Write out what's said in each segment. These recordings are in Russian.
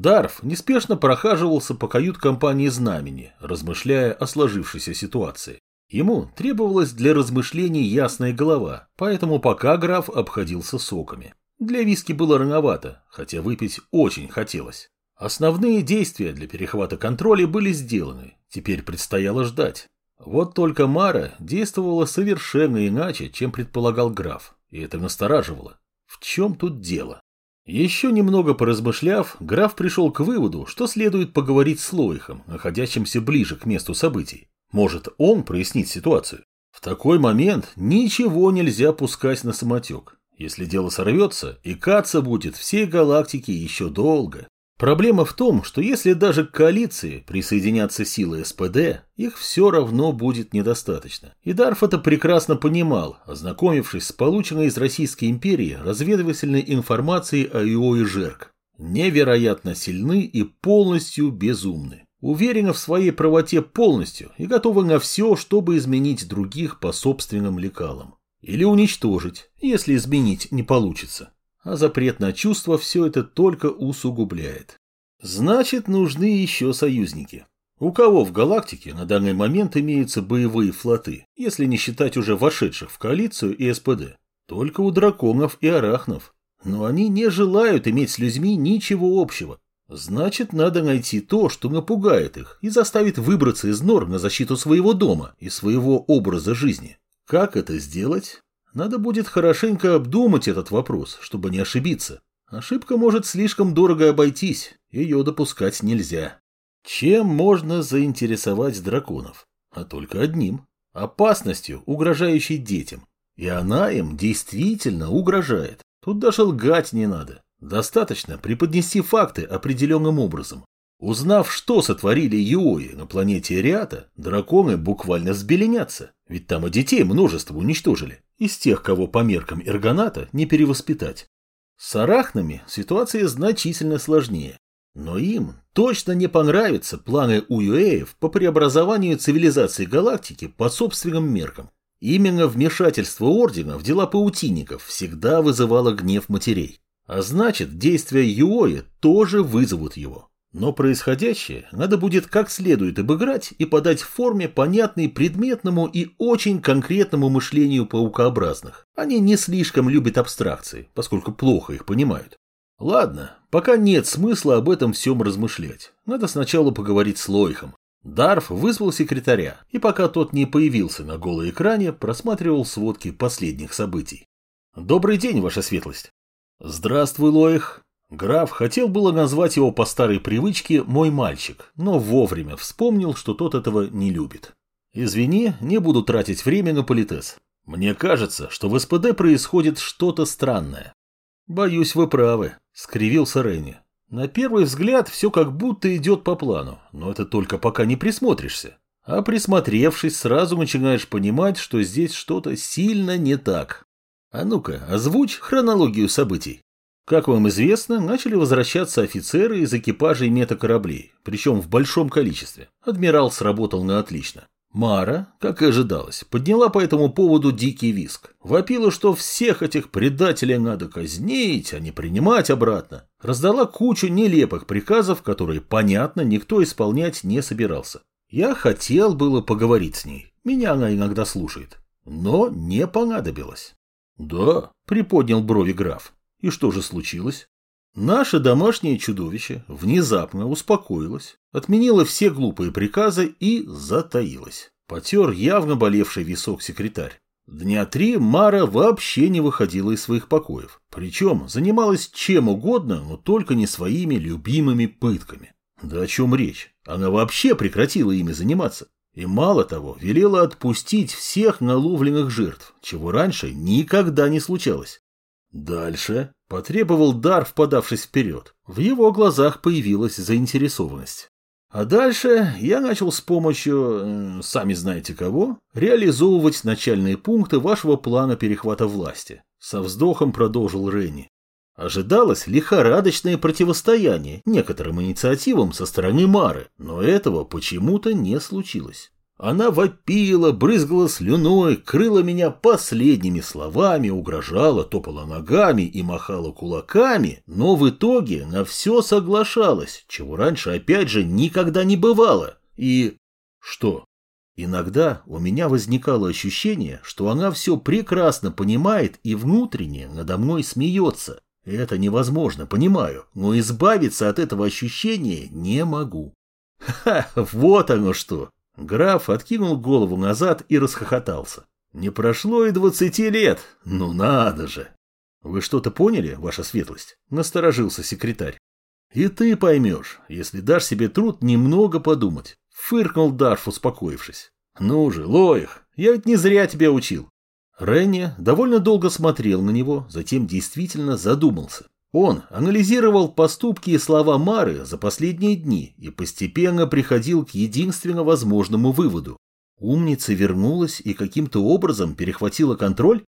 Дарф неспешно прохаживался по кают-компании Знамени, размышляя о сложившейся ситуации. Ему требовалась для размышлений ясная голова, поэтому пока граф обходился соками. Для виски было рановато, хотя выпить очень хотелось. Основные действия для перехвата контроля были сделаны, теперь предстояло ждать. Вот только Мара действовала совершенно иначе, чем предполагал граф, и это настораживало. В чем тут дело? Еще немного поразмышляв, граф пришел к выводу, что следует поговорить с Лоихом, находящимся ближе к месту событий. Может, он прояснит ситуацию. В такой момент ничего нельзя пускать на самотек. Если дело сорвется, и каться будет всей галактики еще долго. Проблема в том, что если даже к коалиции присоединятся силы СПД, их все равно будет недостаточно. И Дарф это прекрасно понимал, ознакомившись с полученной из Российской империи разведывательной информацией о ИО и ЖЕРК. Невероятно сильны и полностью безумны. Уверены в своей правоте полностью и готовы на все, чтобы изменить других по собственным лекалам. Или уничтожить, если изменить не получится а запрет на чувства все это только усугубляет. Значит, нужны еще союзники. У кого в галактике на данный момент имеются боевые флоты, если не считать уже вошедших в коалицию и СПД? Только у драконов и арахнов. Но они не желают иметь с людьми ничего общего. Значит, надо найти то, что напугает их и заставит выбраться из нор на защиту своего дома и своего образа жизни. Как это сделать? Надо будет хорошенько обдумать этот вопрос, чтобы не ошибиться. Ошибка может слишком дорого обойтись, ее допускать нельзя. Чем можно заинтересовать драконов? А только одним. Опасностью, угрожающей детям. И она им действительно угрожает. Тут даже лгать не надо. Достаточно преподнести факты определенным образом. Узнав, что сотворили Юои на планете Риата, драконы буквально взбеленятся, ведь там и детей множество уничтожили. Из тех, кого по меркам Эргоната не перевоспитать. С арахнами ситуация значительно сложнее. Но им точно не понравятся планы Уюэев по преобразованию цивилизации галактики по собственным меркам. Именно вмешательство Ордена в дела паутинников всегда вызывало гнев матерей. А значит, действия Юои тоже вызовут его. Но происходящее надо будет как следует обыграть и подать в форме, понятной предметному и очень конкретному мышлению паукообразных. Они не слишком любят абстракции, поскольку плохо их понимают. Ладно, пока нет смысла об этом всем размышлять. Надо сначала поговорить с Лойхом. Дарф вызвал секретаря, и пока тот не появился на голой экране, просматривал сводки последних событий. «Добрый день, ваша светлость!» «Здравствуй, Лоих!» Граф хотел было назвать его по старой привычке «мой мальчик», но вовремя вспомнил, что тот этого не любит. «Извини, не буду тратить время на политес. Мне кажется, что в СПД происходит что-то странное». «Боюсь, вы правы», — скривился Ренни. «На первый взгляд все как будто идет по плану, но это только пока не присмотришься. А присмотревшись, сразу начинаешь понимать, что здесь что-то сильно не так. А ну-ка, озвучь хронологию событий». Как вам известно, начали возвращаться офицеры из экипажей метакораблей, причем в большом количестве. Адмирал сработал на отлично. Мара, как и ожидалось, подняла по этому поводу дикий виск. Вопила, что всех этих предателей надо казнить, а не принимать обратно. Раздала кучу нелепых приказов, которые, понятно, никто исполнять не собирался. Я хотел было поговорить с ней. Меня она иногда слушает. Но не понадобилось. Да, приподнял брови граф. И что же случилось? Наше домашнее чудовище внезапно успокоилось, отменило все глупые приказы и затаилось. Потер явно болевший висок секретарь. Дня три Мара вообще не выходила из своих покоев. Причем занималась чем угодно, но только не своими любимыми пытками. Да о чем речь? Она вообще прекратила ими заниматься. И мало того, велела отпустить всех наловленных жертв, чего раньше никогда не случалось. Дальше потребовал дар, подавшись вперед. В его глазах появилась заинтересованность. А дальше я начал с помощью, сами знаете кого, реализовывать начальные пункты вашего плана перехвата власти. Со вздохом продолжил Ренни. Ожидалось лихорадочное противостояние некоторым инициативам со стороны Мары, но этого почему-то не случилось. Она вопила, брызгала слюной, крыла меня последними словами, угрожала, топала ногами и махала кулаками, но в итоге на все соглашалась, чего раньше опять же никогда не бывало. И... что? Иногда у меня возникало ощущение, что она все прекрасно понимает и внутренне надо мной смеется. Это невозможно, понимаю, но избавиться от этого ощущения не могу. Ха, вот оно что! Граф откинул голову назад и расхохотался. Не прошло и двадцати лет, ну надо же! Вы что-то поняли, ваша светлость? Насторожился секретарь. И ты поймешь, если дашь себе труд немного подумать. Фыркнул Дарф, успокоившись. «Ну же, Лоих, я ведь не зря тебя учил». Ренни довольно долго смотрел на него, затем действительно задумался. Он анализировал поступки и слова Мары за последние дни и постепенно приходил к единственно возможному выводу. Умница вернулась и каким-то образом перехватила контроль?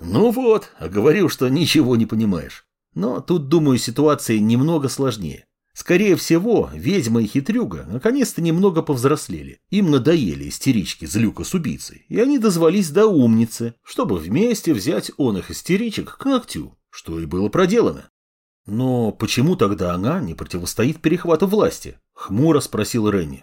Ну вот, а говорил, что ничего не понимаешь. Но тут, думаю, ситуация немного сложнее. Скорее всего, ведьма и хитрюга наконец-то немного повзрослели. Им надоели истерички Злюка с убийцей, и они дозвались до умницы, чтобы вместе взять он их истеричек к ногтю, что и было проделано. Но почему тогда она не противостоит перехвату власти? Хмуро спросил Ренни.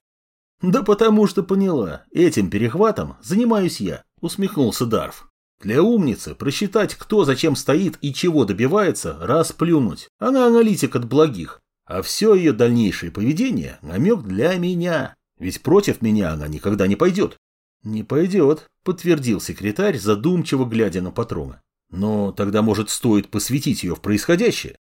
Да потому что поняла, этим перехватом занимаюсь я, усмехнулся Дарф. Для умницы просчитать, кто зачем стоит и чего добивается, раз плюнуть. Она аналитик от благих, а все ее дальнейшее поведение – намек для меня. Ведь против меня она никогда не пойдет. Не пойдет, подтвердил секретарь, задумчиво глядя на патрона. Но тогда, может, стоит посвятить ее в происходящее?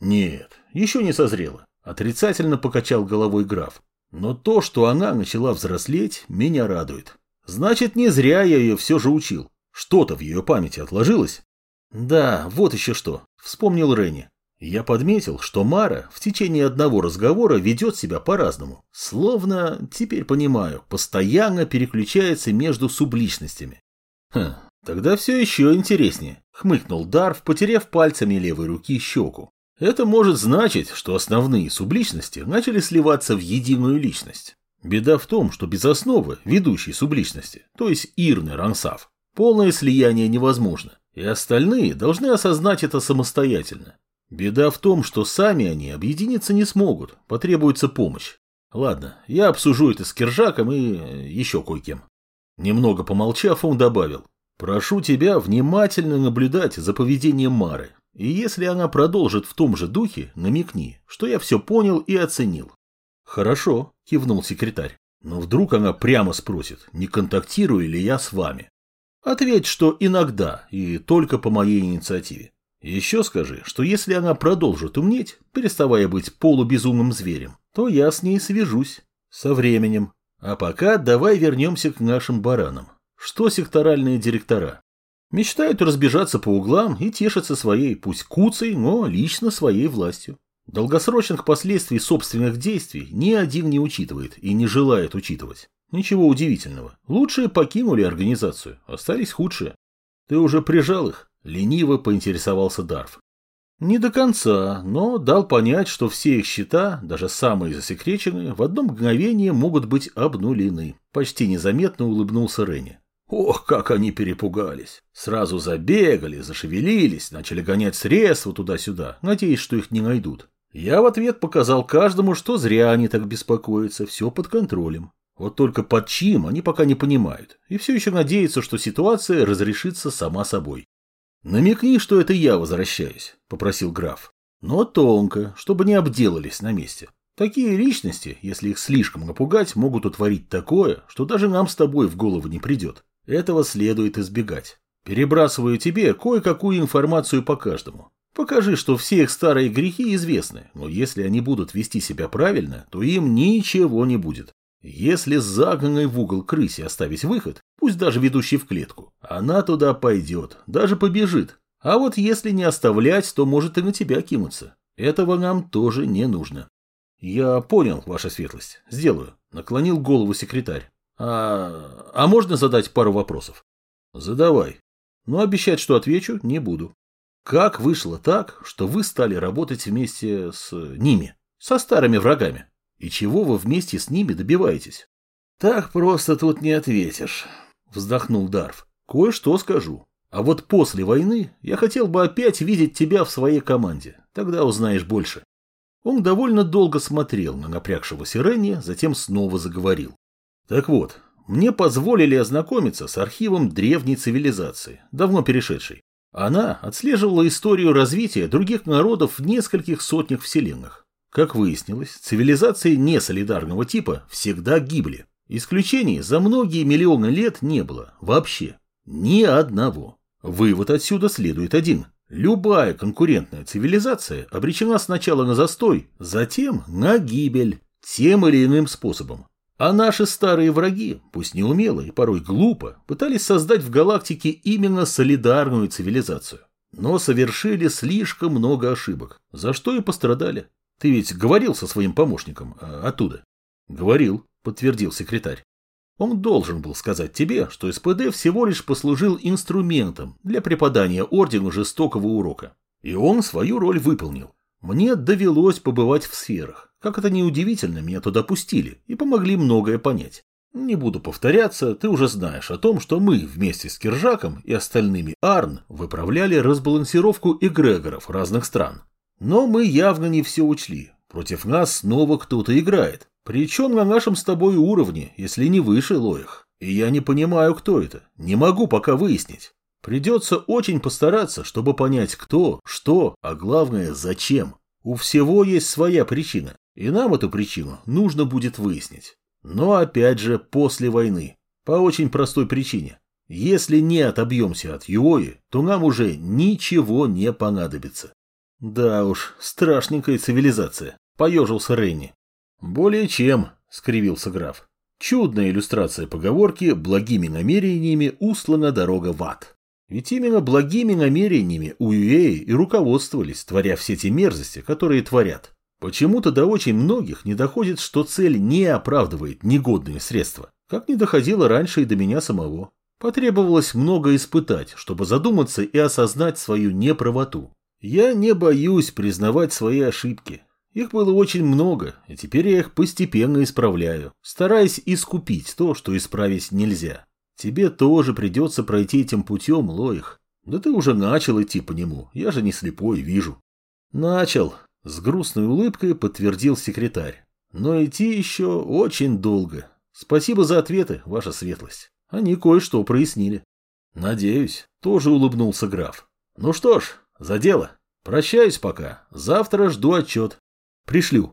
Нет, еще не созрела. Отрицательно покачал головой граф. Но то, что она начала взрослеть, меня радует. Значит, не зря я ее все же учил. Что-то в ее памяти отложилось. Да, вот еще что, вспомнил Ренни. Я подметил, что Мара в течение одного разговора ведет себя по-разному. Словно, теперь понимаю, постоянно переключается между субличностями. Хм, тогда все еще интереснее, хмыкнул Дарф, потеряв пальцами левой руки щеку. Это может значить, что основные субличности начали сливаться в единую личность. Беда в том, что без основы ведущей субличности, то есть Ирны Рансав, полное слияние невозможно, и остальные должны осознать это самостоятельно. Беда в том, что сами они объединиться не смогут, потребуется помощь. Ладно, я обсужу это с Киржаком и э, еще кое-кем. Немного помолчав, он добавил. Прошу тебя внимательно наблюдать за поведением Мары. И если она продолжит в том же духе, намекни, что я все понял и оценил. Хорошо, кивнул секретарь. Но вдруг она прямо спросит, не контактирую ли я с вами. Ответь, что иногда и только по моей инициативе. Еще скажи, что если она продолжит умнеть, переставая быть полубезумным зверем, то я с ней свяжусь. Со временем. А пока давай вернемся к нашим баранам. Что секторальные директора? Мечтают разбежаться по углам и тешатся своей, пусть куцей, но лично своей властью. Долгосрочных последствий собственных действий ни один не учитывает и не желает учитывать. Ничего удивительного. Лучшие покинули организацию, остались худшие. Ты уже прижал их? Лениво поинтересовался Дарф. Не до конца, но дал понять, что все их счета, даже самые засекреченные, в одно мгновение могут быть обнулены. Почти незаметно улыбнулся Ренни. Ох, как они перепугались. Сразу забегали, зашевелились, начали гонять средства туда-сюда, надеясь, что их не найдут. Я в ответ показал каждому, что зря они так беспокоятся, все под контролем. Вот только под чьим они пока не понимают, и все еще надеются, что ситуация разрешится сама собой. «Намекни, что это я возвращаюсь», — попросил граф. «Но тонко, чтобы не обделались на месте. Такие личности, если их слишком напугать, могут утворить такое, что даже нам с тобой в голову не придет. Этого следует избегать. Перебрасываю тебе кое-какую информацию по каждому. Покажи, что все их старые грехи известны, но если они будут вести себя правильно, то им ничего не будет. Если загнанной в угол крысе оставить выход, пусть даже ведущий в клетку, она туда пойдет, даже побежит. А вот если не оставлять, то может и на тебя кинуться. Этого нам тоже не нужно. Я понял, ваша светлость. Сделаю. Наклонил голову секретарь. А, а можно задать пару вопросов? Задавай. Но обещать, что отвечу, не буду. Как вышло так, что вы стали работать вместе с ними, со старыми врагами? И чего вы вместе с ними добиваетесь? Так просто тут не ответишь, вздохнул Дарф. Кое-что скажу. А вот после войны я хотел бы опять видеть тебя в своей команде. Тогда узнаешь больше. Он довольно долго смотрел на напрягшегося Ренни, затем снова заговорил. Так вот, мне позволили ознакомиться с архивом древней цивилизации, давно перешедшей. Она отслеживала историю развития других народов в нескольких сотнях вселенных. Как выяснилось, цивилизации несолидарного типа всегда гибли. Исключений за многие миллионы лет не было вообще. Ни одного. Вывод отсюда следует один. Любая конкурентная цивилизация обречена сначала на застой, затем на гибель, тем или иным способом. А наши старые враги, пусть неумело и порой глупо, пытались создать в галактике именно солидарную цивилизацию. Но совершили слишком много ошибок, за что и пострадали. Ты ведь говорил со своим помощником а, оттуда? Говорил, подтвердил секретарь. Он должен был сказать тебе, что СПД всего лишь послужил инструментом для преподания ордену жестокого урока. И он свою роль выполнил. Мне довелось побывать в сферах. Как это неудивительно, меня туда пустили и помогли многое понять. Не буду повторяться, ты уже знаешь о том, что мы вместе с Киржаком и остальными Арн выправляли разбалансировку эгрегоров разных стран. Но мы явно не все учли. Против нас снова кто-то играет. Причем на нашем с тобой уровне, если не выше Лоих. И я не понимаю, кто это. Не могу пока выяснить. Придется очень постараться, чтобы понять, кто, что, а главное, зачем. У всего есть своя причина, и нам эту причину нужно будет выяснить. Но опять же, после войны. По очень простой причине. Если не отобьемся от Юои, то нам уже ничего не понадобится. Да уж, страшненькая цивилизация, поежился Ренни. «Более чем», — скривился граф. Чудная иллюстрация поговорки «благими намерениями услана дорога в ад». Ведь именно благими намерениями у Юэи и руководствовались, творя все те мерзости, которые творят. Почему-то до очень многих не доходит, что цель не оправдывает негодные средства, как не доходило раньше и до меня самого. Потребовалось много испытать, чтобы задуматься и осознать свою неправоту. Я не боюсь признавать свои ошибки, их было очень много, и теперь я их постепенно исправляю, стараясь искупить то, что исправить нельзя. Тебе тоже придется пройти этим путем, Лоих. Да ты уже начал идти по нему, я же не слепой, вижу. Начал, с грустной улыбкой подтвердил секретарь. Но идти еще очень долго. Спасибо за ответы, ваша светлость. Они кое-что прояснили. Надеюсь, тоже улыбнулся граф. Ну что ж, за дело. Прощаюсь пока. Завтра жду отчет. Пришлю.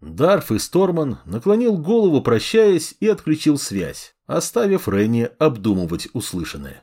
Дарф и Сторман наклонил голову, прощаясь, и отключил связь, оставив Ренни обдумывать услышанное.